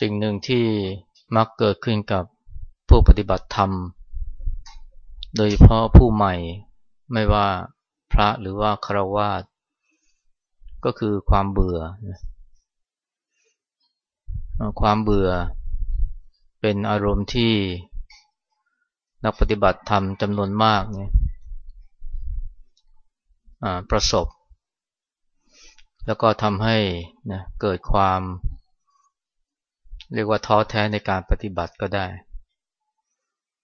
สิ่งหนึ่งที่มักเกิดขึ้นกับผู้ปฏิบัติธรรม โดยเฉพาะผู้ใหม่ไม่ว่าพระหรือว่าครวาสก็คือความเบื่อ ความเบื่อเป็นอารมณ์ที่นักปฏิบัติธรรมจำนวนมากเนี่ยประสบ แล้วก็ทำให้นะเกิดความ เรียกว่าท้อแท้ในการปฏิบัติก็ได้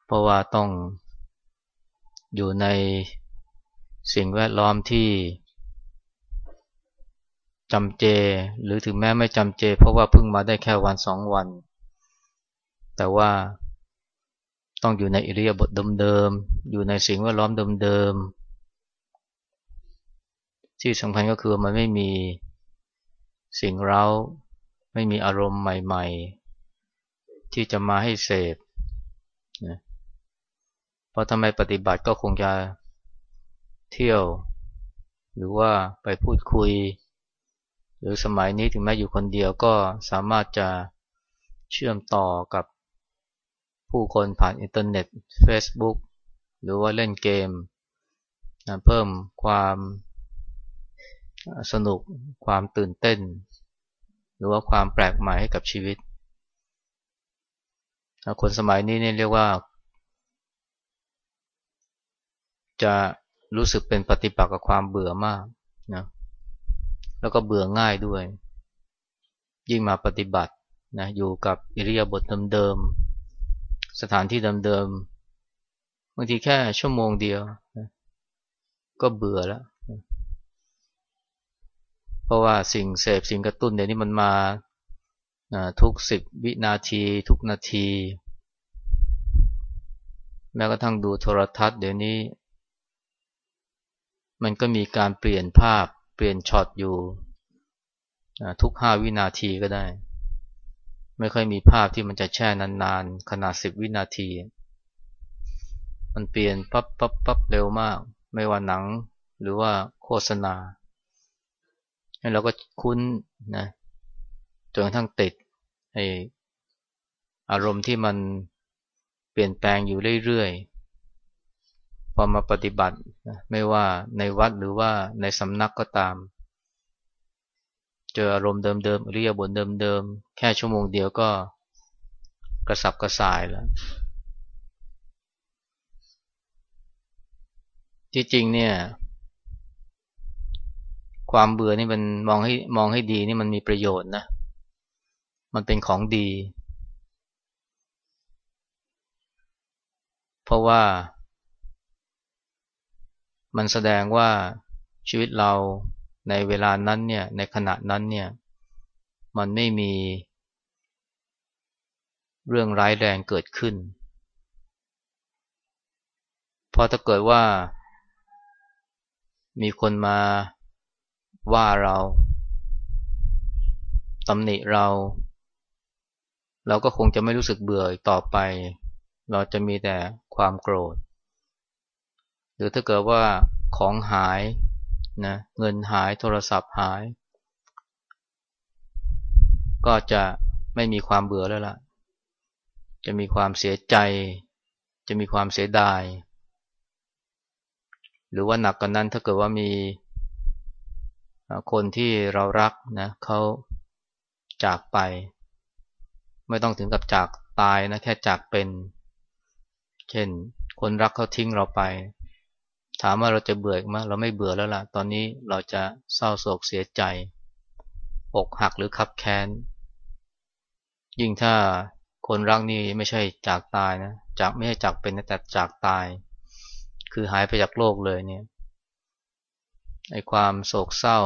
เพราะว่าต้องอยู่ในสิ่งแวดล้อมที่จำเจ หรือถึงแม้ไม่จำเจ เพราะว่าเพิ่งมาได้แค่วันสองวัน แต่ว่าต้องอยู่ในอิริยาบถเดิมๆ อยู่ในสิ่งแวดล้อมเดิมๆ ที่สำคัญก็คือมันไม่มีสิ่งเร้า ไม่มีอารมณ์ใหม่ ๆ ที่จะมาให้เสพนะเพราะทำไมปฏิบัติก็คงจะเที่ยว หรือว่าไปพูดคุย หรือสมัยนี้ถึงแม้อยู่คนเดียวก็สามารถจะเชื่อมต่อกับผู้คนผ่านอินเทอร์เน็ต Facebook หรือว่าเล่นเกมนะเพิ่มความสนุกความตื่นเต้น หรือว่าความแปลกใหม่ให้กับชีวิต คนสมัยนี้เนี่ยเรียกว่า จะรู้สึกเป็นปฏิปักษ์กับความเบื่อมากนะแล้วก็เบื่อง่ายด้วย ยิ่งมาปฏิบัตินะอยู่กับอิริยาบถเดิมๆสถานที่เดิมๆบางทีแค่ชั่วโมงเดียว ก็เบื่อแล้ว เพราะว่าสิ่งเสพสิ่งกระตุ้นเดี๋ยวนี้มันมาทุกสิบวินาทีทุกนาที แม้กระทั่งดูโทรทัศน์เดี๋ยวนี้ มันก็มีการเปลี่ยนภาพเปลี่ยนช็อตอยู่ทุกห้าวินาทีก็ได้ ไม่ค่อยมีภาพที่มันจะแช่นานๆ ขนาดสิบวินาที มันเปลี่ยนปั๊บปั๊บปั๊บเร็วมาก ไม่ว่าหนังหรือว่าโฆษณา เราก็คุ้นนะจนกระทั่งติดไออารมณ์ที่มันเปลี่ยนแปลงอยู่เรื่อยๆ พอมาปฏิบัติไม่ว่าในวัดหรือว่าในสำนักก็ตาม เจออารมณ์เดิมๆเรียบนเดิมๆ แค่ชั่วโมงเดียวก็กระสับกระส่ายแล้ว ที่จริงเนี่ย ความเบื่อนี่มันมองให้มองให้ดีนี่มันมีประโยชน์นะ มันเป็นของดี เพราะว่า มันแสดงว่าชีวิตเราในเวลานั้นเนี่ย ในขณะนั้นเนี่ย มันไม่มี เรื่องร้ายแรงเกิดขึ้นพราะถ้าเกิดว่า มีคนมา ว่าเราตำหนิเรา เราก็คงจะไม่รู้สึกเบื่อต่อไป เราจะมีแต่ความโกรธ หรือถ้าเกิดว่าของหายนะเงินหายโทรศัพท์หาย ก็จะไม่มีความเบื่อแล้วล่ะ จะมีความเสียใจ จะมีความเสียดาย หรือว่าหนักกว่านั้นถ้าเกิดว่ามี คนที่เรารักนะเขาจากไป ไม่ต้องถึงกับจากตายนะแค่จากเป็น เช่น คนรักเขาทิ้งเราไป ถามว่าเราจะเบื่อไหมเราไม่เบื่อแล้วล่ะ ตอนนี้เราจะเศร้าโศกเสียใจ อกหักหรือขับแค้น ยิ่งถ้าคนรักนี่ไม่ใช่จากตายนะ จากไม่ใช่จากเป็นแต่จากตาย คือหายไปจากโลกเลยเนี่ย ไอความโศกเศร้า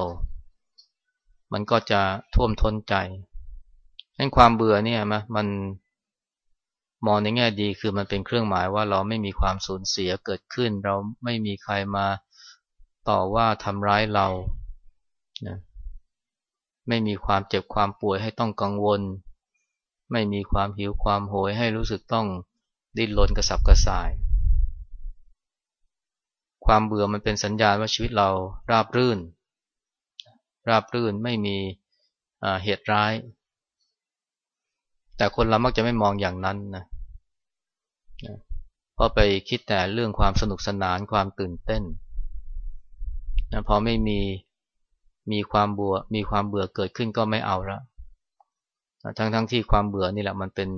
มันก็จะท่วมท้นใจนั่นความเบื่อเนี่ยมันมองในแง่ดีคือมันเป็นเครื่องหมายว่าเราไม่มีความสูญเสียเกิดขึ้น เราไม่มีใครมาต่อว่าทำร้ายเรานะไม่มีความเจ็บความป่วยให้ต้องกังวล ไม่มีความหิวความโหยให้รู้สึกต้องดิ้นรนกระสับกระส่าย ความเบื่อมันเป็นสัญญาณว่าชีวิตเราราบรื่น ราบรื่นไม่มีเหตุร้าย แต่คนเรามักจะไม่มองอย่างนั้นนะเพราะไปคิดแต่เรื่องความสนุกสนานความตื่นเต้นนะพอไม่มีมีความเบื่อมีความเบื่อเกิดขึ้นก็ไม่เอาละทั้งทั้งที่ความเบื่อนี่แหละมันเป็น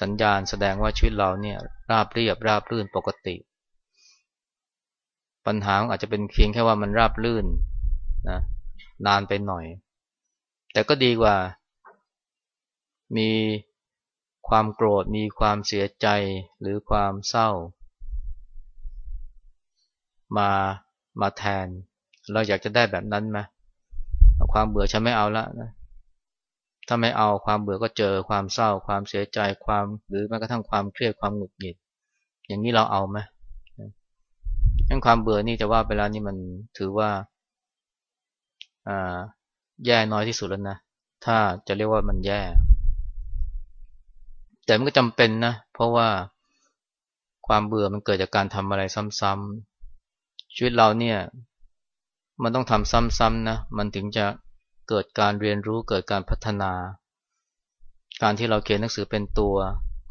สัญญาณแสดงว่าชีวิตเราเนี่ยราบเรียบราบรื่นปกติ ปัญหาอาจจะเป็นเพียงแค่ว่ามันราบรื่นนะนานไปหน่อย แต่ก็ดีกว่า มีความโกรธมีความเสียใจหรือความเศร้า มามาแทน เราอยากจะได้แบบนั้นไหมความเบื่อฉันไม่เอาละนะถ้าไม่เอาความเบื่อก็เจอความเศร้า ความเสียใจความหรือแม้กระทั่งความเครียดความหงุดหงิด อย่างนี้เราเอาไหม งั้นความเบื่อนี่จะว่าไปแล้วนี่มันถือว่าอ่าแย่น้อยที่สุดแล้วนะ ถ้าจะเรียกว่ามันแย่ แต่มันก็จำเป็นนะ เพราะว่าความเบื่อมันเกิดจากการทำอะไรซ้ำๆชีวิตเราเนี่ย มันต้องทำซ้ำๆนะ มันถึงจะเกิดการเรียนรู้เกิดการพัฒนา การที่เราเขียนหนังสือเป็นตัว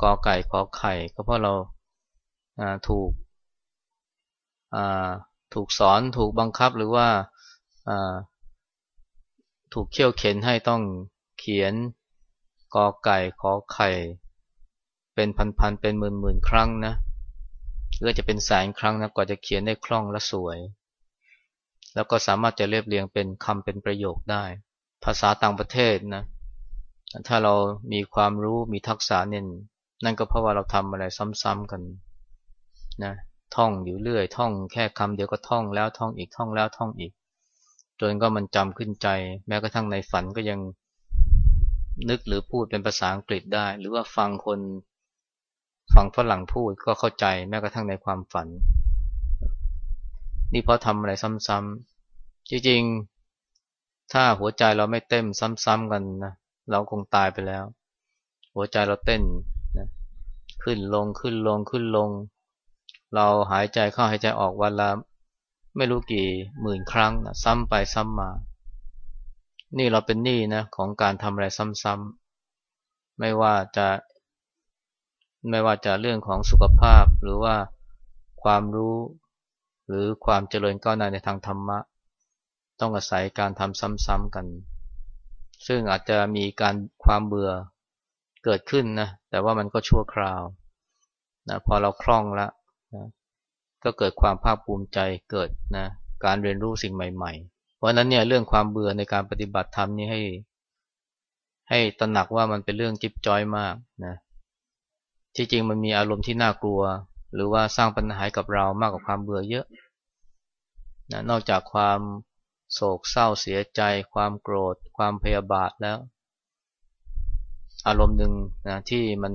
กอไก่ขอไข่ ก็เพราะเราถูก ถูกสอนถูกบังคับหรือว่าถูกเขี่ยวเข็นให้ต้องเขียนกอไก่ขอไข่ เป็นพันๆเป็นหมื่นๆครั้งนะหรือจะเป็นแสนครั้งนะกว่าจะเขียนได้คล่องและสวย แล้วก็สามารถจะเรียบเรียงเป็นคำเป็นประโยคได้ ภาษาต่างประเทศนะถ้าเรามีความรู้มีทักษะเนี่ยนั่นก็เพราะว่าเราทำอะไรซ้ำๆกันนะ ท่องอยู่เรื่อย ท่องแค่คำเดียวก็ท่องแล้วท่องอีกท่องแล้วท่องอีก จนก็มันจำขึ้นใจ แม้กระทั่งในฝันก็ยังนึกหรือพูดเป็นภาษาอังกฤษได้ หรือว่าฟังคนฟังฝรั่งพูดก็เข้าใจแม้กระทั่งในความฝัน นี่เพราะทำอะไรซ้ำๆจริงๆ ถ้าหัวใจเราไม่เต้นซ้ำๆกันนะเราคงตายไปแล้ว หัวใจเราเต้นนะขึ้นลงขึ้นลงขึ้นลง เราหายใจเข้าหายใจออกวันละไม่รู้กี่หมื่นครั้งนะซ้ำไปซ้ำมา นี่เราเป็นหนี้นะของการทำอะไรซ้ำๆไม่ว่าจะไม่ว่าจะเรื่องของสุขภาพหรือว่าความรู้ หรือความเจริญก้าวหน้าในทางธรรมะ ต้องอาศัยการทำซ้ำๆกัน ซึ่งอาจจะมีการความเบื่อเกิดขึ้นนะแต่ว่ามันก็ชั่วคราวนะพอเราคล่องแล้ว นะก็เกิดความภาคภูมิใจเกิดนะการเรียนรู้สิ่งใหม่ ๆ เพราะนั้นเนี่ยเรื่องความเบื่อในการปฏิบัติธรรมนี่ให้ ให้ตระหนักว่ามันเป็นเรื่องจิ๊บจ้อยมากนะที่จริงมันมีอารมณ์ที่น่ากลัว หรือว่าสร้างปัญหากับเรามากกว่าความเบื่อเยอะนะนอกจากความโศกเศร้าเสียใจ ความโกรธ ความพยาบาทแล้ว อารมณ์หนึ่งนะที่มัน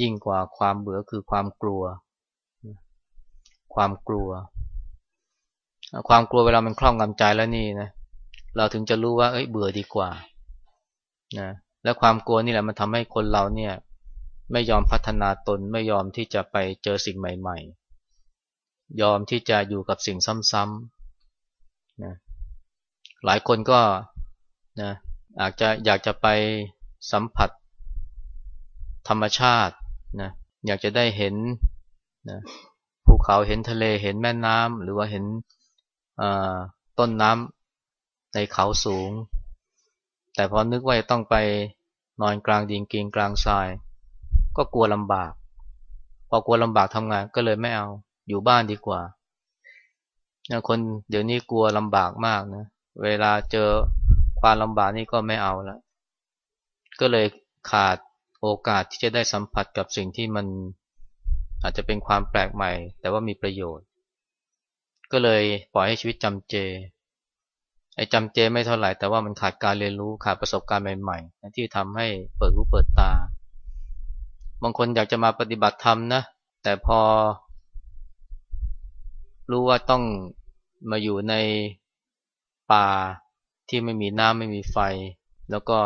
ยิ่งกว่าความเบื่อคือความกลัว ความกลัว ความกลัวเวลามันคล่องกำใจแล้วนี่นะเราถึงจะรู้ว่าเอ้ยเบื่อดีกว่านะและความกลัวนี่แหละมันทำให้คนเราเนี่ย ไม่ยอมพัฒนาตนไม่ยอมที่จะไปเจอสิ่งใหม่ ๆ ยอมที่จะอยู่กับสิ่งซ้ำๆนะหลายคนก็นะอาจจะอยากจะไปสัมผัสธรรมชาตินะอยากจะได้เห็นนะ เขาเห็นทะเลเห็นแม่น้ำหรือว่าเห็นต้นน้ำในเขาสูง แต่พอนึกว่าจะต้องไปนอนกลางดินกินกลางทราย ก็กลัวลำบาก พอกลัวลำบากทำงานก็เลยไม่เอาอยู่บ้านดีกว่าคนเดี๋ยวนี้กลัวลำบากมากนะเวลาเจอความลำบากนี่ก็ไม่เอาแล้วก็เลยขาดโอกาสที่จะได้สัมผัสกับสิ่งที่มัน อาจจะเป็นความแปลกใหม่ แต่ว่ามีประโยชน์ ก็เลยปล่อยให้ชีวิตจำเจ ไอ้จำเจไม่เท่าไหร่ แต่ว่ามันขาดการเรียนรู้ขาดประสบการณ์ใหม่ๆที่ทำให้เปิดหูเปิดตา บางคนอยากจะมาปฏิบัติธรรมนะ แต่พอ รู้ว่าต้องมาอยู่ในป่าที่ไม่มีน้ำไม่มีไฟ แล้วก็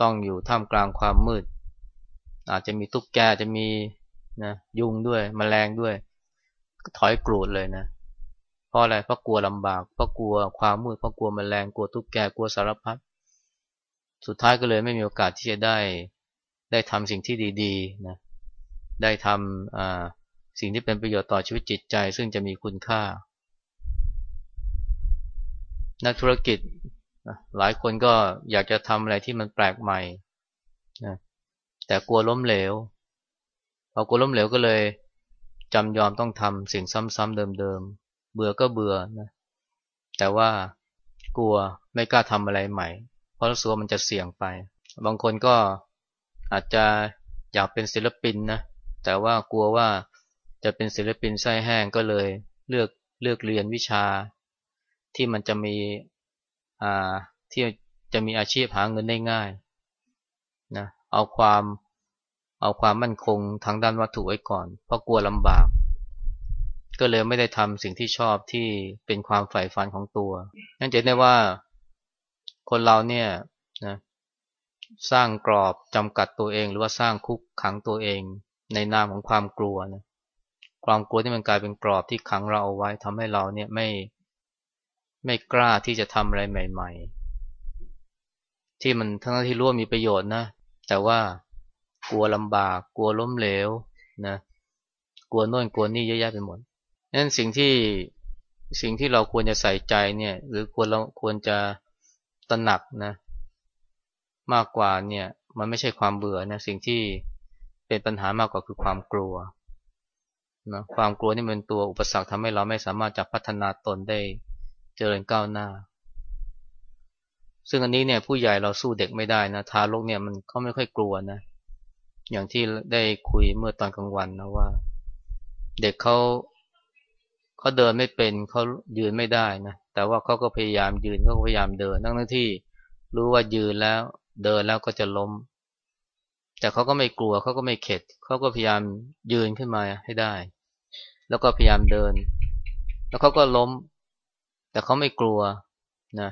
ต้องอยู่ท่ามกลางความมืด อาจจะมีตุ๊กแกจะมี นะยุงด้วยมแมลงด้วยถอยกรูดเลยนะเพราะอะไรเพราะกลัวลำบากเพราะกลัวความมืดเพราะกลัวมแมลงกลัวตุ๊กแกกลัวสารพัดสุดท้ายก็เลยไม่มีโอกาสที่จะได้ได้ทำสิ่งที่ดีๆนะได้ทำสิ่งที่เป็นประโยชน์ต่อชีวิตจิตใจ ซึ่งจะมีคุณค่า นักธุรกิจหลายคนก็อยากจะทำอะไรที่มันแปลกใหม่นะแต่กลัวล้มเหลว พอกลัวล้มเหลวก็เลยจำยอมต้องทำสิ่งซ้ำๆเดิมๆเบื่อก็เบื่อนะแต่ว่ากลัวไม่กล้าทำอะไรใหม่ เพราะรู้สึกว่ามันจะเสี่ยงไป บางคนก็อาจจะอยากเป็นศิลปินนะแต่ว่ากลัวว่าจะเป็นศิลปินไส้แห้งก็เลยเลือกเลือกเรียนวิชา ที่มันจะมีอ่าที่จะมีอาชีพหาเงินได้ง่ายนะเอาความ เอาความมั่นคงทางด้านวัตถุไว้ก่อน เพราะกลัวลำบาก ก็เลยไม่ได้ทำสิ่งที่ชอบที่เป็นความใฝ่ฝันของตัว นั่นจะได้ว่าคนเราเนี่ยนะสร้างกรอบจำกัดตัวเอง หรือว่าสร้างคุกขังตัวเอง ในนามของความกลัวนะความกลัวที่มันกลายเป็นกรอบที่ขังเราเอาไว้ทำให้เราเนี่ยไม่ไม่กล้าที่จะทำอะไรใหม่ ๆ ที่มันทั้งที่รู้ว่ามีประโยชน์นะ แต่ว่า กลัวลำบาก กลัวล้มเหลวนะกลัวโน่นกลัวนี่เยอะแยะไปหมดนั้นสิ่งที่สิ่งที่เราควรจะใส่ใจเนี่ย หรือควรเราควรจะตระหนักนะ มากกว่าเนี่ย มันไม่ใช่ความเบื่อนะสิ่งที่เป็นปัญหามากกว่าคือความกลัวนะความกลัวนี่เป็นตัวอุปสรรคทำให้เราไม่สามารถจะพัฒนาตนได้เจริญก้าวหน้า ซึ่งอันนี้เนี่ยผู้ใหญ่เราสู้เด็กไม่ได้นะทารกเนี่ยมันเขาไม่ค่อยกลัวนะ อย่างที่ได้คุยเมื่อตอนกลางวันนะว่า เด็กเขาเขาเดินไม่เป็นเขายืนไม่ได้นะแต่ว่าเขาก็พยายามยืนเขาก็พยายามเดินทั้งที่รู้ว่ายืนแล้วเดินแล้วก็จะล้ม แต่เขาก็ไม่กลัวเขาก็ไม่เข็ดเขาก็พยายามยืนขึ้นมาให้ได้ แล้วก็พยายามเดิน แล้วเขาก็ล้ม แต่เขาไม่กลัวนะ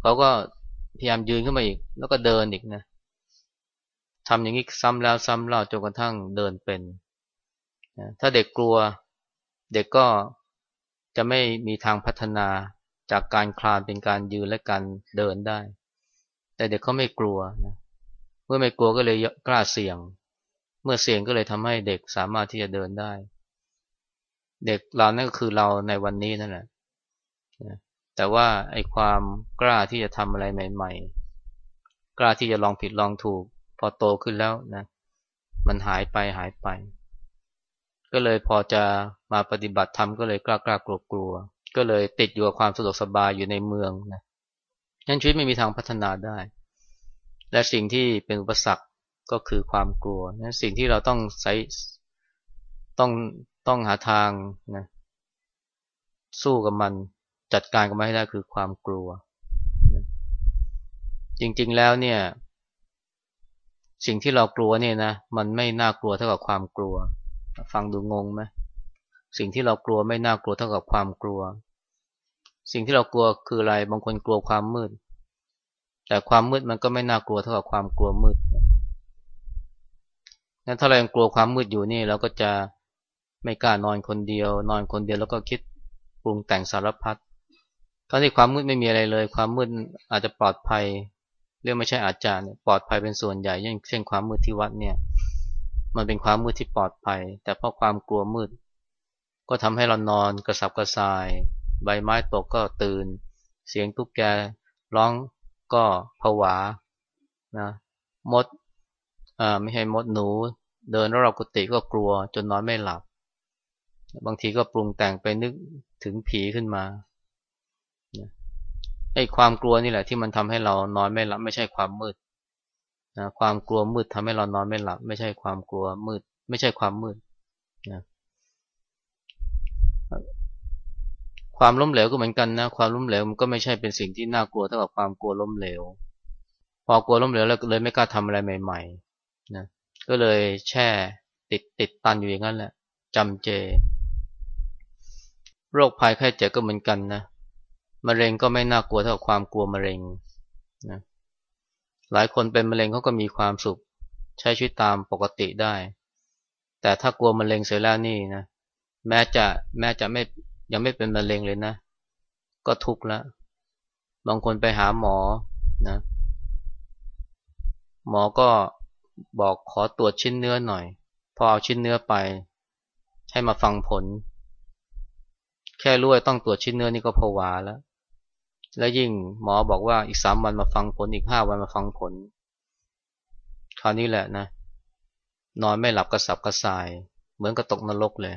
เขาก็พยายามยืนขึ้นมาอีก แล้วก็เดินอีกนะ ทำอย่างนี้ซ้ำแล้วซ้ำเล่าจนกระทั่งเดินเป็นนะถ้าเด็กกลัวเด็กก็จะไม่มีทางพัฒนาจากการคลานเป็นการยืนและการเดินได้ แต่เด็กเขาไม่กลัวนะเมื่อไม่กลัวก็เลยกล้าเสี่ยง เมื่อเสี่ยงก็เลยทำให้เด็กสามารถที่จะเดินได้ เด็กเรานั่นก็คือเราในวันนี้นั่นแหละแต่ว่าไอ้ความกล้าที่จะทำอะไรใหม่ ๆ กล้าที่จะลองผิดลองถูก พอโตขึ้นแล้วนะมันหายไปหายไป ก็เลยพอจะมาปฏิบัติธรรมก็เลยกล้ากล้ากลัวกลัวก็เลยติดอยู่กับความสะดวกสบายอยู่ในเมืองนะนั้นชีวิตไม่มีทางพัฒนาได้ และสิ่งที่เป็นอุปสรรคก็คือความกลัวนั้นสิ่งที่เราต้องใช้ต้องต้องหาทางนะสู้กับมันจัดการกับมันให้ได้คือความกลัว จริงๆแล้วเนี่ย สิ่งที่เรากลัวเนี่ยนะ มันไม่น่ากลัวเท่ากับความกลัว ฟังดูงงไหมสิ่งที่เรากลัวไม่น่ากลัวเท่ากับความกลัว สิ่งที่เรากลัวคืออะไร บางคนกลัวความมืด แต่ความมืดมันก็ไม่น่ากลัวเท่ากับความกลัวมืดนั้นถ้าเรายังกลัวความมืดอยู่นี่เราก็จะไม่กล้านอนคนเดียว นอนคนเดียวแล้วก็คิดปรุงแต่งสารพัดทั้งที่ความมืดไม่มีอะไรเลย ความมืดอาจจะปลอดภัย เรื่องไม่ใช่อาจารย์ปลอดภัยเป็นส่วนใหญ่อย่างเช่นความมืดที่วัดเนี่ยมันเป็นความมืดที่ปลอดภัย แต่เพราะความกลัวมืด ก็ทำให้เรานอนกระสับกระส่าย ใบไม้ตกก็ตื่น เสียงตุ๊กแกร้องก็ผวานะมดอ่าไม่ให้มดหนู เดินรอบกุฏิก็กลัวจนนอนไม่หลับ บางทีก็ปรุงแต่งไปนึกถึงผีขึ้นมา ไอ้ความกลัวนี่แหละที่มันทำให้เรานอนไม่หลับ ไม่ใช่ความมืดนะความกลัวมืดทำให้เรานอนไม่หลับ ไม่ใช่ความกลัวมืด ไม่ใช่ความมืดนะความล้มเหลวก็เหมือนกันนะความล้มเหลวมันก็ไม่ใช่เป็นสิ่งที่น่ากลัวเท่ากับความกลัวล้มเหลว พอกลัวล้มเหลวแล้วเลยไม่กล้าทำอะไรใหม่ๆนะก็เลยแช่ติดติดตันอยู่อย่างนั้นแหละจำเจ โรคภัยไข้เจ็บก็เหมือนกันนะ มะเร็งก็ไม่น่ากลัวเท่าความกลัวมะเร็งนะหลายคนเป็นมะเร็งเขาก็มีความสุขใช้ชีวิตตามปกติได้ แต่ถ้ากลัวมะเร็งเสียแล้วนี่นะแม้จะแม้จะไม่ยังไม่เป็นมะเร็งเลยนะ ก็ทุกข์แล้วบางคนไปหาหมอนะหมอก็บอกขอตรวจชิ้นเนื้อหน่อย พอเอาชิ้นเนื้อไป ให้มาฟังผล แค่รู้ว่าต้องตรวจชิ้นเนื้อนี่ก็ผวาแล้ว แล้วยิ่งหมอบอกว่าอีกสามวันมาฟังผลอีกห้าวันมาฟังผล คราวนี้แหละนะ นอนไม่หลับกระสับกระส่าย เหมือนกับตกนรกเลย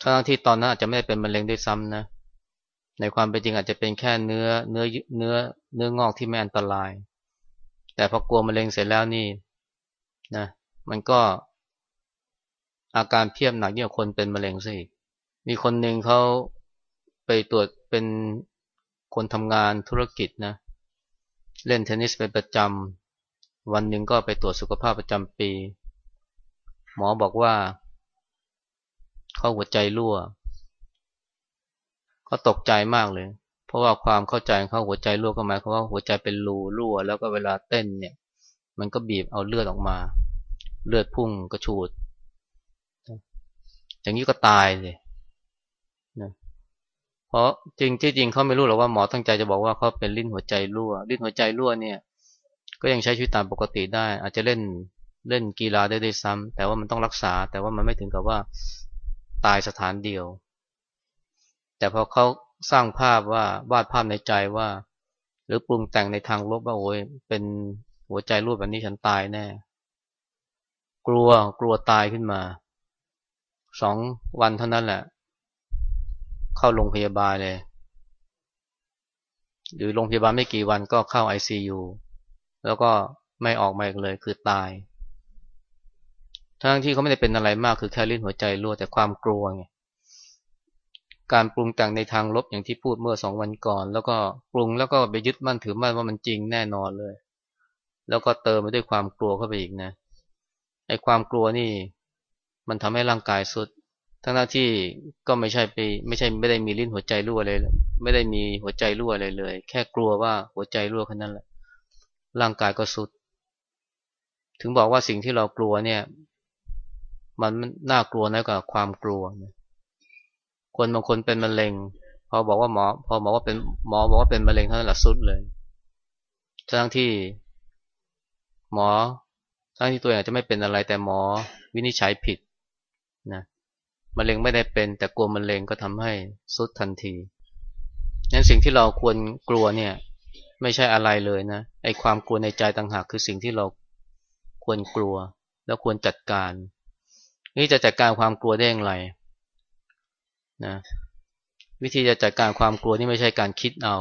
ทั้งที่ตอนนั้นอาจจะไม่ได้เป็นมะเร็งด้วยซ้ำนะ ในความเป็นจริงอาจจะเป็นแค่เนื้อเนื้อเนื้อเนื้องอกที่ไม่อันตราย แต่พอกลัวมะเร็งเสร็จแล้วนี่นะมันก็อาการเพียบหนักยิ่งกว่าคนเป็นมะเร็งซะอีกมีคนหนึ่งเขาไปตรวจเป็น คนทำงานธุรกิจนะเล่นเทนนิสเป็นประจำวันหนึ่งก็ไปตรวจสุขภาพประจำปี หมอบอกว่าเขาหัวใจรั่วเขาตกใจมากเลย เพราะว่าความเข้าใจเขาหัวใจรั่วก็หมายความว่าหัวใจเป็นรูรั่ว แล้วก็เวลาเต้นเนี่ย มันก็บีบเอาเลือดออกมา เลือดพุ่งกระชูด อย่างนี้ก็ตายเลย เพราะจริงที่จริงเขาไม่รู้หรอกว่าหมอตั้งใจจะบอกว่าเขาเป็นลิ้นหัวใจรั่ว ลิ้นหัวใจรั่วเนี่ย ก็ยังใช้ชีวิตตามปกติได้ อาจจะเล่นเล่นกีฬาได้ด้วยซ้ำแต่ว่ามันต้องรักษา แต่ว่ามันไม่ถึงกับว่าตายสถานเดียว แต่พอเขาสร้างภาพว่าวาดภาพในใจว่า หรือปรุงแต่งในทางลบว่าโอ้ยเป็นหัวใจรูปแบบนี้ฉันตายแน่ กลัวกลัวตายขึ้นมาสองวันเท่านั้นแหละ เข้าโรงพยาบาลเลย หรือโรงพยาบาลไม่กี่วันก็เข้า ICU แล้วก็ไม่ออกมาอีกเลยคือตาย ทั้งที่เขาไม่ได้เป็นอะไรมากคือแค่ลิ้นหัวใจรั่วแต่ความกลัวไงการปรุงแต่งในทางลบอย่างที่พูดเมื่อสองวันก่อน แล้วก็ปรุงแล้วก็ไปยึดมั่นถือมั่นว่ามันจริงแน่นอนเลย แล้วก็เติมไปด้วยความกลัวเข้าไปอีกนะไอ้ความกลัวนี่ มันทำให้ร่างกายสุด ทั้งที่ก็ไม่ใช่ไปไม่ใช่ไม่ได้มีลิ้นหัวใจรั่วเลย ไม่ได้มีหัวใจรั่วอะไรเลย แค่กลัวว่าหัวใจรั่วแค่นั้นแหละ ร่างกายก็สุด ถึงบอกว่าสิ่งที่เรากลัวเนี่ย มันน่ากลัวน้อยกว่าความกลัว คนบางคนเป็นมะเร็ง พอบอกว่าหมอ พอบอกว่าเป็นหมอบอกว่าเป็นมะเร็งเท่านั้นแหละสุดเลย ทั้งที่ หมอ ทั้งที่ตัวเองจะไม่เป็นอะไรแต่หมอ วินิจฉัยผิดนะ มะเร็งไม่ได้เป็น แต่กลัวมะเร็งก็ทำให้สุดทันทีนั้นสิ่งที่เราควรกลัวเนี่ย ไม่ใช่อะไรเลยนะไอ้ความกลัวในใจต่างหากคือสิ่งที่เราควรกลัว แล้วควรจัดการ นี่จะจัดการความกลัวได้อย่างไรนะวิธีจะจัดการความกลัวนี่ไม่ใช่การคิดเอา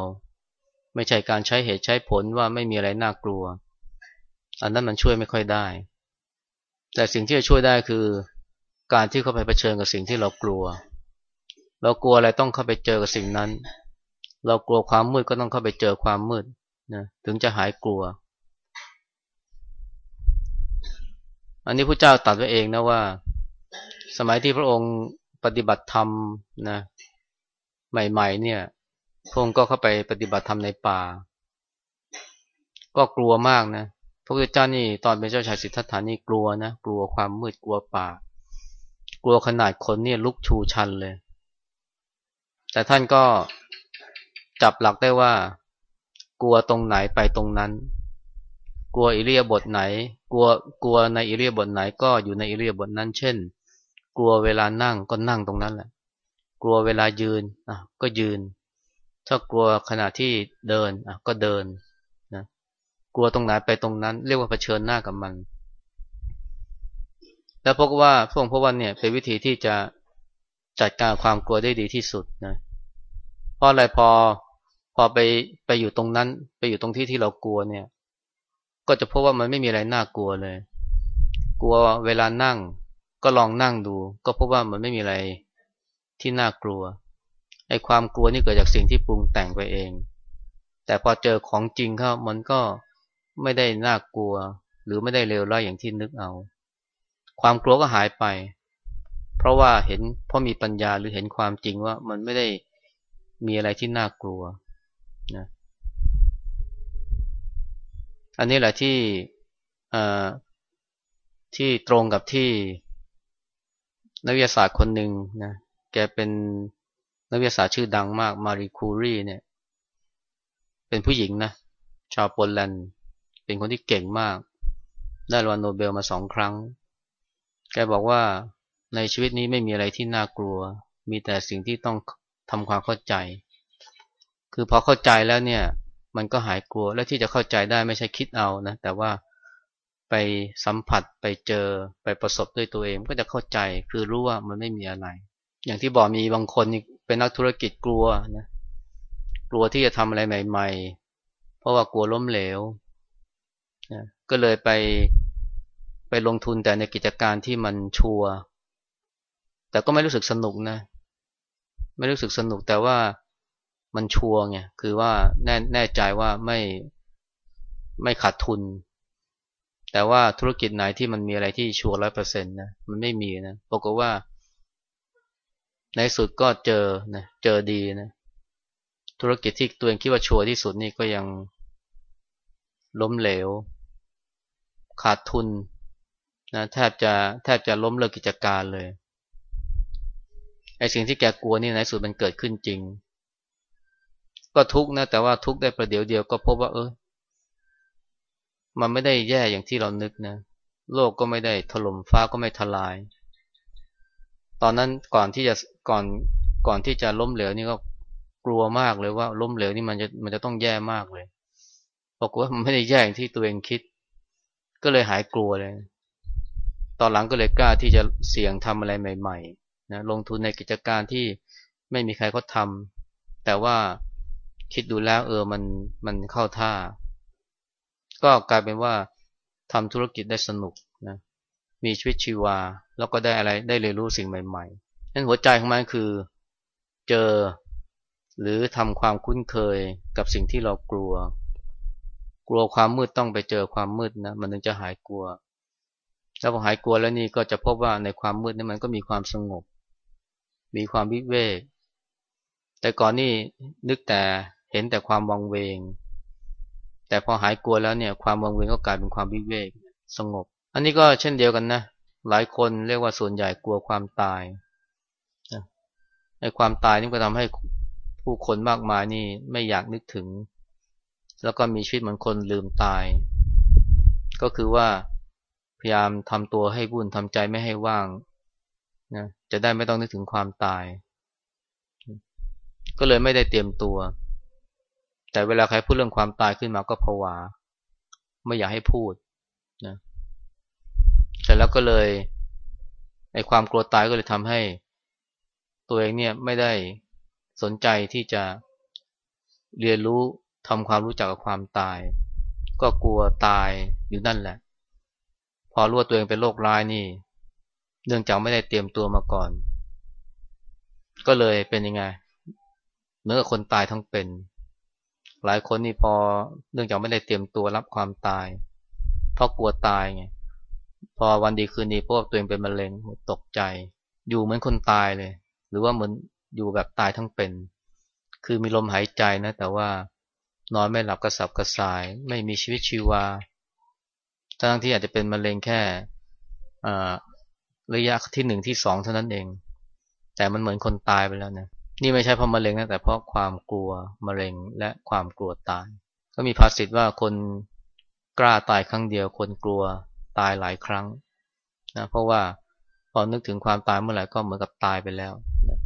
ไม่ใช่การใช้เหตุใช้ผลว่าไม่มีอะไรน่ากลัว อันนั้นมันช่วยไม่ค่อยได้ แต่สิ่งที่จะช่วยได้คือ การที่เข้าไปเผชิญกับสิ่งที่เรากลัว เรากลัวอะไรต้องเข้าไปเจอกับสิ่งนั้น เรากลัวความมืดก็ต้องเข้าไปเจอความมืดนะถึงจะหายกลัว อันนี้พระเจ้าตัดไว้เองนะว่า สมัยที่พระองค์ปฏิบัติธรรมนะใหม่ ๆ เนี่ยพระองค์ก็เข้าไปปฏิบัติธรรมในป่า ก็กลัวมากนะพระพุทธเจ้านี่ตอนเป็นเจ้าชายสิทธัตถานี่กลัวนะ กลัวความมืดกลัวป่า กลัวขนาดคนเนี่ยลุกชูชันเลย แต่ท่านก็จับหลักได้ว่า กลัวตรงไหนไปตรงนั้น กลัวอิเลียบทไหน กลัวกลัวในอิเลียบทไหนก็อยู่ในอิเลียบทนั้น เช่น กลัวเวลานั่งก็นั่งตรงนั้นแหละ กลัวเวลายืนอะก็ยืน ถ้ากลัวขณะที่เดินอะก็เดินนะกลัวตรงไหนไปตรงนั้น เรียกว่าเผชิญหน้ากับมัน แล้วพบว่าพวกพวกวันเนี่ยเป็นวิธีที่จะจัดการความกลัวได้ดีที่สุดนะเพราะอะไรพอพอไปไปอยู่ตรงนั้น ไปอยู่ตรงที่ที่เรากลัวเนี่ย ก็จะพบว่ามันไม่มีอะไรน่ากลัวเลย กลัวเวลานั่ง ก็ลองนั่งดู ก็พบว่ามันไม่มีอะไรที่น่ากลัวไอ้ความกลัวนี่เกิดจากสิ่งที่ปรุงแต่งไปเอง แต่พอเจอของจริงเข้ามันก็ไม่ได้น่ากลัว หรือไม่ได้เลวร้ายอย่างที่นึกเอา ความกลัวก็หายไป เพราะว่าเห็นเพราะมีปัญญาหรือเห็นความจริงว่ามันไม่ได้มีอะไรที่น่ากลัวนะอันนี้แหละที่ที่ตรงกับที่นักวิทยาศาสตร์คนหนึ่งนะแกเป็นนักวิทยาศาสตร์ชื่อดังมากมารีคูรีเนี่ยเป็นผู้หญิงนะชาวโปแลนด์เป็นคนที่เก่งมาก ได้รางวัลโนเบลมาสองครั้ง แกบอกว่าในชีวิตนี้ไม่มีอะไรที่น่ากลัว มีแต่สิ่งที่ต้องทำความเข้าใจ คือพอเข้าใจแล้วเนี่ย มันก็หายกลัว และที่จะเข้าใจได้ไม่ใช่คิดเอานะ แต่ว่าไปสัมผัสไปเจอไปประสบด้วยตัวเองก็จะเข้าใจ คือรู้ว่ามันไม่มีอะไร อย่างที่บอกมีบางคนเป็นนักธุรกิจกลัวนะ กลัวที่จะทำอะไรใหม่ ๆ เพราะว่ากลัวล้มเหลวนะก็เลยไป ไปลงทุนแต่ในกิจการที่มันชัวร์แต่ก็ไม่รู้สึกสนุกนะ ไม่รู้สึกสนุกแต่ว่ามันชัวร์ไง คือว่าแน่แน่ใจว่าไม่ไม่ขาดทุน แต่ว่าธุรกิจไหนที่มันมีอะไรที่ชัวร์ร้อยเปอร์เซ็นต์นะ มันไม่มีนะปรากฏว่า ในสุดก็เจอนะ เจอดีนะ ธุรกิจที่ตัวเองคิดว่าชัวร์ที่สุดนี่ก็ยังล้มเหลว ขาดทุน นะแทบจะแทบจะล้มเลิกกิจการเลยไอ้สิ่งที่แกกลัวนี่ในสุดมันเกิดขึ้นจริง ก็ทุกนะแต่ว่าทุกได้ประเดี๋ยวเดียวก็พบว่า เออมันไม่ได้แย่อย่างที่เรานึกนะโลกก็ไม่ได้ถล่มฟ้าก็ไม่ทลาย ตอนนั้นก่อนที่จะก่อนก่อนที่จะล้มเหลวนี่ก็กลัวมากเลยว่า ล้มเหลวนี่มันจะมันจะต้องแย่มากเลยบอกว่ามันไม่ได้แย่อย่างที่ตัวเองคิด ก็เลยหายกลัวเลย ตอนหลังก็เลยกล้าที่จะเสี่ยงทำอะไรใหม่นะลงทุนในกิจการที่ไม่มีใครเขาทำแต่ว่าคิดดูแล้วเออมันมันเข้าท่า ก็กลายเป็นว่าทำธุรกิจได้สนุกนะมีชีวิตชีวา แล้วก็ได้อะไรได้เรียนรู้สิ่งใหม่ๆนั่นหัวใจของมันคือเจอหรือทำความคุ้นเคยกับสิ่งที่เรากลัว กลัวความมืดต้องไปเจอความมืดนะมันถึงจะหายกลัว แล้วพอหายกลัวแล้วนี่ก็จะพบว่าในความมืดนี่มันก็มีความสงบ มีความวิเวก แต่ก่อนนี่นึกแต่เห็นแต่ความวังเวง แต่พอหายกลัวแล้วเนี่ย ความวังเวงก็กลายเป็นความวิเวกสงบ อันนี้ก็เช่นเดียวกันนะ หลายคนเรียกว่าส่วนใหญ่กลัวความตายในความตายนี่ก็ทำให้ผู้คนมากมายนี่ไม่อยากนึกถึง แล้วก็มีชีวิตเหมือนคนลืมตาย ก็คือว่า พยายามทำตัวให้วุ่นทำใจไม่ให้ว่างนะจะได้ไม่ต้องนึกถึงความตาย ก็เลยไม่ได้เตรียมตัว แต่เวลาใครพูดเรื่องความตายขึ้นมาก็ผวา ไม่อยากให้พูดนะแต่แล้วก็เลยไอ้ความกลัวตายก็เลยทำให้ ตัวเองเนี่ยไม่ได้สนใจที่จะเรียนรู้ทำความรู้จักกับความตาย ก็กลัวตายอยู่นั่นแหละ พอรู้ว่าตัวเองเป็นโรคร้ายนี่ เนื่องจากไม่ได้เตรียมตัวมาก่อน ก็เลยเป็นยังไงเนื้อคนตายทั้งเป็น หลายคนนี่พอเนื่องจากไม่ได้เตรียมตัวรับความตาย เพราะกลัวตายไงพอวันดีคืนดีพวกตัวเองเป็นมะเร็งตกใจ อยู่เหมือนคนตายเลย หรือว่าเหมือนอยู่แบบตายทั้งเป็น คือมีลมหายใจนะ แต่ว่านอนไม่หลับกระสับกระส่าย ไม่มีชีวิตชีวา ทั้งที่อาจจะเป็นมะเร็งแค่ระยะที่หนึ่งที่สองเท่านั้นเอง แต่มันเหมือนคนตายไปแล้วนะนี่ไม่ใช่เพราะมะเร็งนะแต่เพราะความกลัวมะเร็งและความกลัวตาย ก็มีภาษิตว่าคนกล้าตายครั้งเดียว คนกลัวตายหลายครั้งนะเพราะว่าพอนึกถึงความตายเมื่อไหร่ก็เหมือนกับตายไปแล้วนะ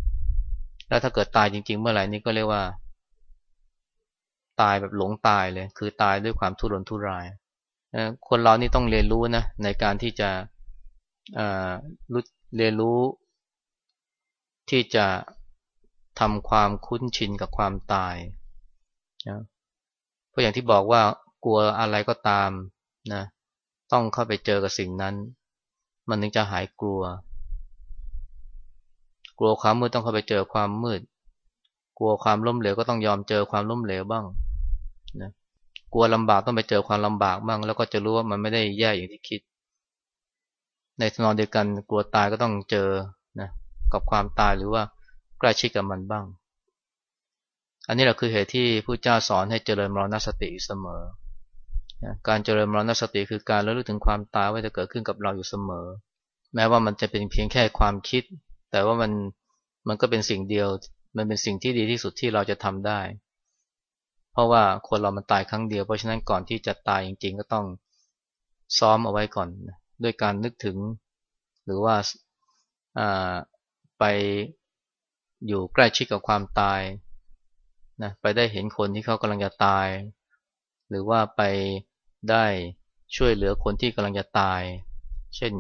แล้วถ้าเกิดตายจริง ๆ เมื่อไหร่นี่ก็เรียกว่า ตายแบบหลงตายเลย คือตายด้วยความทุรนทุราย คนเรานี่ต้องเรียนรู้นะในการที่จะเรียนรู้ ที่จะทำความคุ้นชินกับความตายนะเพราะอย่างที่บอกว่ากลัวอะไรก็ตามนะต้องเข้าไปเจอกับสิ่งนั้น มันถึงจะหายกลัว กลัวความมืดต้องเข้าไปเจอความมืด กลัวความล้มเหลวก็ต้องยอมเจอความล้มเหลวบ้างนะ กลัวลำบากต้องไปเจอความลำบากบ้าง แล้วก็จะรู้ว่ามันไม่ได้แย่อย่างที่คิด ในทนองเดียวกันกลัวตายก็ต้องเจอนะกับความตายหรือว่าใกล้ชิดกับมันบ้าง อันนี้แหละคือเหตุที่ผู้เจ้าสอนให้เจริญมรณสติเสมอ การเจริญมรณสติคือการระลึกถึงความตายว่าจะเกิดขึ้นกับเราอยู่เสมอ แม้ว่ามันจะเป็นเพียงแค่ความคิด แต่ว่ามันมันก็เป็นสิ่งเดียว มันเป็นสิ่งที่ดีที่สุดที่เราจะทำได้ เพราะว่าคนเรามันตายครั้งเดียว เพราะฉะนั้นก่อนที่จะตายจริง ๆ ก็ต้องซ้อมเอาไว้ก่อน ด้วยการนึกถึง หรือว่าไปอยู่ใกล้ชิดกับความตายนะไปได้เห็นคนที่เขากำลังจะตาย หรือว่าไปได้ช่วยเหลือคนที่กำลังจะตาย เช่น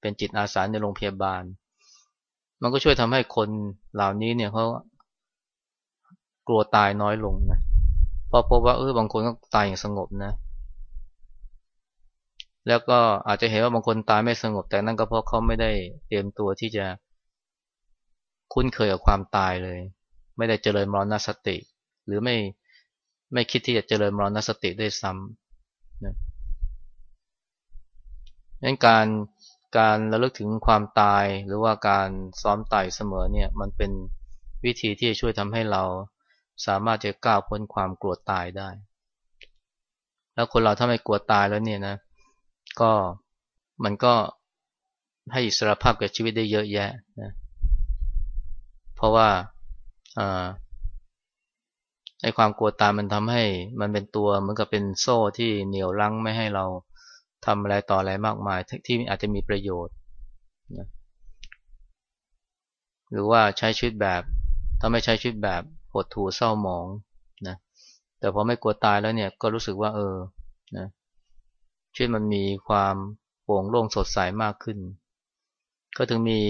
เป็นจิตอาสาในโรงพยาบาล มันก็ช่วยทำให้คนเหล่านี้เนี่ยเขากลัวตายน้อยลงนะ เพราะพบว่าเออบางคนก็ตายอย่างสงบนะ แล้วก็อาจจะเห็นว่าบางคนตายไม่สงบ แต่นั่นก็เพราะเขาไม่ได้เตรียมตัวที่จะคุ้นเคยกับความตายเลย ไม่ได้เจริญมรณสติ หรือไม่ไม่คิดที่จะเจริญมรณสติด้วยซ้ำนะงั้นการการระลึกถึงความตายหรือว่าการซ้อมตายเสมอเนี่ยมันเป็นวิธีที่จะช่วยทำให้เรา สามารถจะก้าวพ้นความกลัวตายได้ แล้วคนเราถ้าไม่กลัวตายแล้วเนี่ยนะ ก็มันก็ให้อิสรภาพกับชีวิตได้เยอะแยะนะเพราะว่าไอ้ความกลัวตายมันทำให้มันเป็นตัวเหมือนกับเป็นโซ่ที่เหนี่ยวรั้งไม่ให้เราทำอะไรต่ออะไรมากมาย ที่อาจจะมีประโยชน์นะหรือว่าใช้ชีวิตแบบ ถ้าไม่ใช้ชีวิตแบบ ดถูเศร้าหมองนะแต่พอไม่กลัวตายแล้วเนี่ยก็รู้สึกว่าเออนะชีวิตมันมีความโปร่งโล่งสดใสมากขึ้น ก็ถึงมี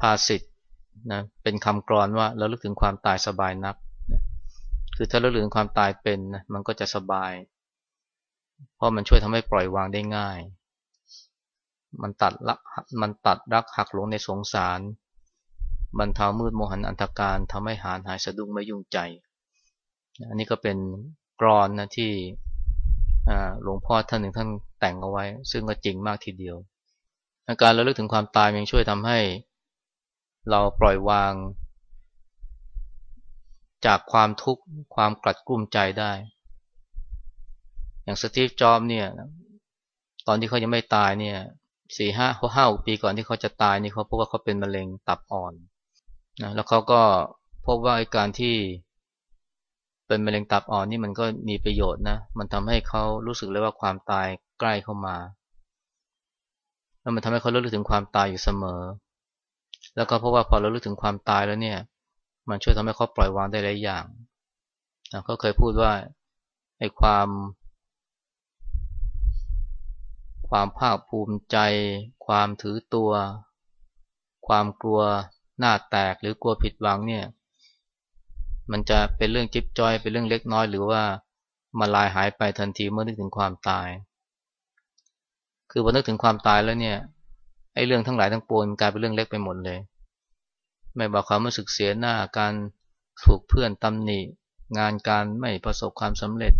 ภาษิตนะเป็นคำกรอนว่าเราลึกถึงความตายสบายนักนะคือถ้าเราลึกถึงความตายเป็นนะมันก็จะสบาย เพราะมันช่วยทำให้ปล่อยวางได้ง่าย มันตัดละมันตัดรักหักหลงในสงสาร บรรเทามืดโมหันอันตรการทำให้หานหายสะดุ้งไม่ยุ่งใจ อันนี้ก็เป็นกรอนนะที่หลวงพ่อท่านหนึ่งท่านแต่งเอาไว้ ซึ่งก็จริงมากทีเดียวอาการระลึกถึงความตายยังช่วยทำให้ เราปล่อยวาง จากความทุกข์ความกลัดกลุ้มใจได้ อย่างสตีฟจ็อบเนี่ยตอนที่เขายังไม่ตายเนี่ยสี่ห้าห้าปีก่อนที่เขาจะตายนี่เขาพบว่าเขาเป็นมะเร็งตับอ่อน นะแล้วเขาก็พบว่าการที่เป็นมะเร็งตับอ่อนนี่มันก็มีประโยชน์นะ มันทำให้เขารู้สึกเลยว่าความตายใกล้เข้ามา แล้วมันทำให้เขารู้ถึงความตายอยู่เสมอ แล้วก็เพราะว่าพอเรารู้ถึงความตายแล้วเนี่ย มันช่วยทำให้เขาปล่อยวางได้หลายอย่างนะเขาเคยพูดว่าไอ้ความ ความภาคภูมิใจ ความถือตัว ความกลัว หน้าแตกหรือกลัวผิดหวังเนี่ย มันจะเป็นเรื่องจิ๊บจอยเป็นเรื่องเล็กน้อย หรือว่ามาลายหายไปทันทีเมื่อนึกถึงความตาย คือพอนึกถึงความตายแล้วเนี่ยไอ้เรื่องทั้งหลายทั้งปวงกลายเป็นเรื่องเล็กไปหมดเลย ไม่บอกความรู้สึกเสียหน้าการถูกเพื่อนตำหนิงานการไม่ประสบความสำเร็จ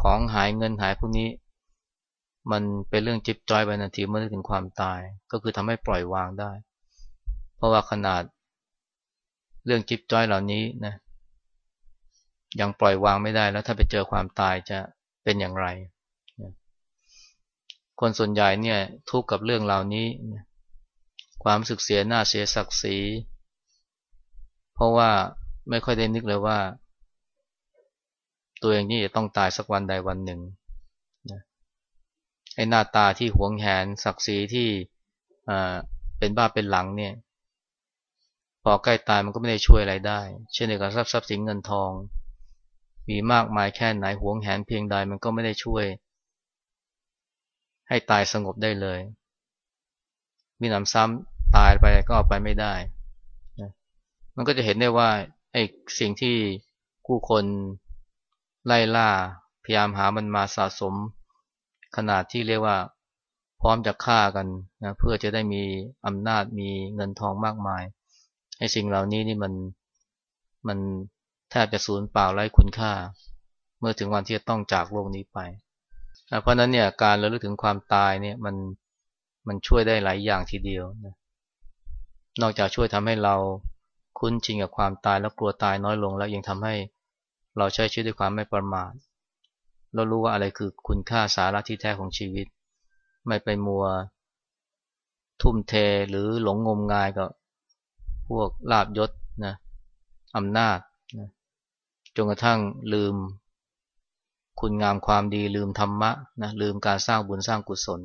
ของหายเงินหายพวกนี้ มันเป็นเรื่องจิบจอยไปนาทีเมื่อนึกถึงความตาย ก็คือทำให้ปล่อยวางได้ ราะว่าขนาดเรื่องจิ๊บจ้อยเหล่านี้นะยังปล่อยวางไม่ได้แล้วถ้าไปเจอความตายจะเป็นอย่างไร คนส่วนใหญ่เนี่ยทุกข์กับเรื่องเหล่านี้ ความสึกเสียหน้าเสียศักดิ์ศรี เพราะว่าไม่ค่อยได้นึกเลยว่า ตัวเองนี่จะต้องตายสักวันใดวันหนึ่งไอ้หน้าตาที่หวงแหนศักดิ์ศรีที่เป็นบ้าเป็นหลังเนี่ย พอใกล้ตายมันก็ไม่ได้ช่วยอะไรได้ เช่นเดียวกับทรัพย์ทรัพย์สินเงินทอง มีมากมายแค่ไหนหวงแหนเพียงใดมันก็ไม่ได้ช่วย ให้ตายสงบได้เลย มีหนำซ้ำตายไปก็เอาไปไม่ได้ มันก็จะเห็นได้ว่าไอ้สิ่งที่ผู้คนไล่ล่า พยายามหามันมาสะสม ขนาดที่เรียกว่า พร้อมจะฆ่ากันนะเพื่อจะได้มีอำนาจมีเงินทองมากมาย ไอ้สิ่งเหล่านี้นี่มันมันแทบจะสูญเปล่าไร้คุณค่า เมื่อถึงวันที่จะต้องจากโลกนี้ไป เพราะนั้นเนี่ยการระลึกถึงความตายเนี่ยมันมันช่วยได้หลายอย่างทีเดียวนะนอกจากช่วยทำให้เราคุ้นชินกับความตายแล้วกลัวตายน้อยลง แล้วยังทำให้เราใช้ชีวิตด้วยความไม่ประมาทเรารู้ว่าอะไรคือคุณค่าสาระที่แท้ของชีวิต ไม่ไปมัว ทุ่มเทหรือหลงงมงายกับ วกลาบยศนะอำนาจนะจนกระทั่งลืม คุณงามความดีลืมธรรมะนะลืมการสร้างบุญสร้างกุศล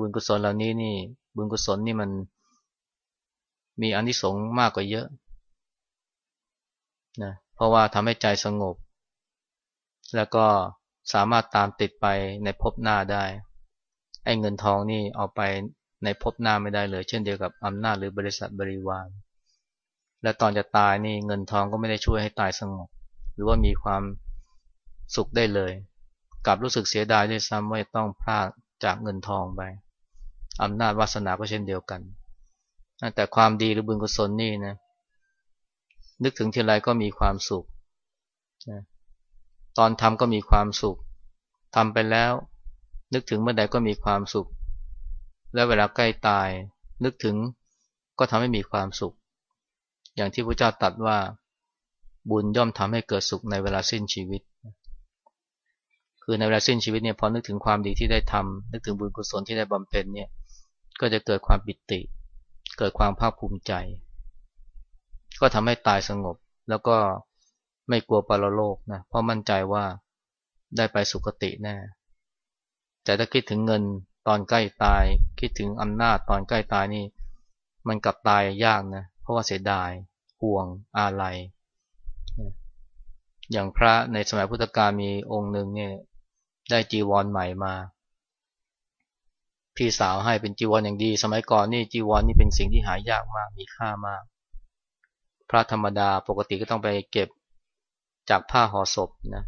บุญกุศลเหล่านี้นี่ บุญกุศลนี่มัน มีอนิสงส์มากกว่าเยอะนะเพราะว่าทำให้ใจสงบ แล้วก็สามารถตามติดไปในภพหน้าได้ ไอ้เงินทองนี่เอาไปในภพหน้าไม่ได้เลย เช่นเดียวกับอำนาจหรือบริษัทบริวาร และตอนจะตายนี่เงินทองก็ไม่ได้ช่วยให้ตายสงบ หรือว่ามีความสุขได้เลย กลับรู้สึกเสียดายด้วยซ้ำว่าต้องพลาดจากเงินทองไปอำนาจวาสนาก็เช่นเดียวกัน แต่ความดีหรือบุญกุศลนี่นะนึกถึงทีไรก็มีความสุขนะตอนทำก็มีความสุขทำไปแล้ว นึกถึงเมื่อใดก็มีความสุข และเวลาใกล้ตาย นึกถึงก็ทำให้มีความสุข อย่างที่พระเจ้าตรัสว่าบุญย่อมทำให้เกิดสุขในเวลาสิ้นชีวิต คือในเวลาสิ้นชีวิตเนี่ยพอนึกถึงความดีที่ได้ทำนึกถึงบุญกุศลที่ได้บำเพ็ญเนี่ยก็จะเกิดความปิติ เกิดความภาคภูมิใจ ก็ทำให้ตายสงบ แล้วก็ไม่กลัวปรโลกนะเพราะมั่นใจว่าได้ไปสุคติแน่แต่ถ้าคิดถึงเงินตอนใกล้ตาย คิดถึงอำนาจตอนใกล้ตายนี่ มันกลับตายยากนะ เพราะว่าเสียดาย ห่วง อาลัย อย่างพระในสมัยพุทธกาลมีองค์หนึ่งเนี่ยได้จีวรใหม่มา พี่สาวให้เป็นจีวรอย่างดี สมัยก่อนนี่จีวรนี่เป็นสิ่งที่หายากมาก มีค่ามาก พระธรรมดาปกติก็ต้องไปเก็บจากผ้าห่อศพนะ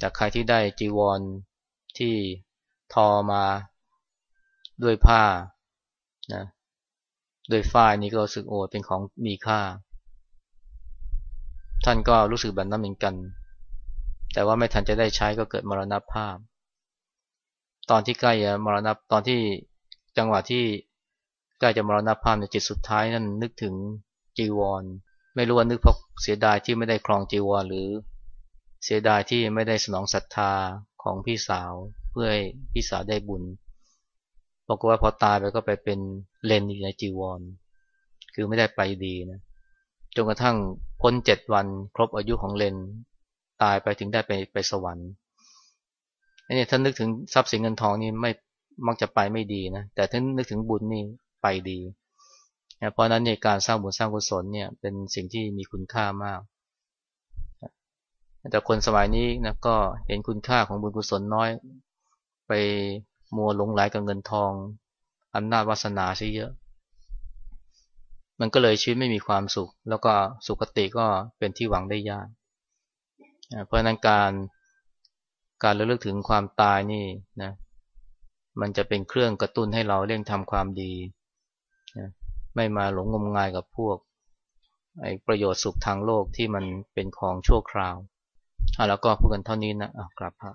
จากใครที่ได้จีวรที่ทอมาด้วยผ้านะ โดยฝ้ายนี้ก็รู้สึกโอ้เป็นของมีค่า ท่านก็รู้สึกแบบนั้นเหมือนกัน แต่ว่าไม่ทันจะได้ใช้ก็เกิดมรณภาพ ตอนที่ใกล้จะมรณภตอนที่จังหวะที่ใกล้จะมรณภาพในจิตสุดท้ายนั่นนึกถึงจีวร ไม่รู้ว่านึกเพราะเสียดายที่ไม่ได้ครองจีวรหรือเสียดายที่ไม่ได้สนองศรัทธาของพี่สาวเพื่อให้พี่สาวได้บุญ บอกว่าพอตายไปก็ไปเป็นเลนอยู่ในจีวร คือไม่ได้ไปดีนะ จนกระทั่งพ้นเจ็ดวัน ครบอายุของเลนตายไปถึงได้ไปไปสวรรค์อันนี้ถ้านนึกถึงทรัพย์สินเงินทองนี่ไม่มักจะไปไม่ดีนะ แต่ถ้านึกถึงบุญนี่ไปดีเพราะนั้นในการสร้างบุญสร้างกุศลเนี่ยเป็นสิ่งที่มีคุณค่ามาก แต่คนสมัยนี้นะก็เห็นคุณค่าของบุญกุศลน้อย ไป มัวหลงไหลกับเงินทองอำนาจวาสนาซะเยอะ มันก็เลยชีวิตไม่มีความสุข แล้วก็สุขติก็เป็นที่หวังได้ยาก เพราะนั้นการการระลึกถึงความตายนี่นะมันจะเป็นเครื่องกระตุ้นให้เราเร่งทำความดีนะไม่มาหลงงมงายกับพวกไอ้ประโยชน์สุขทางโลกที่มันเป็นของชั่วคราวแล้วก็พูดกันเท่านี้นะะกลับพระ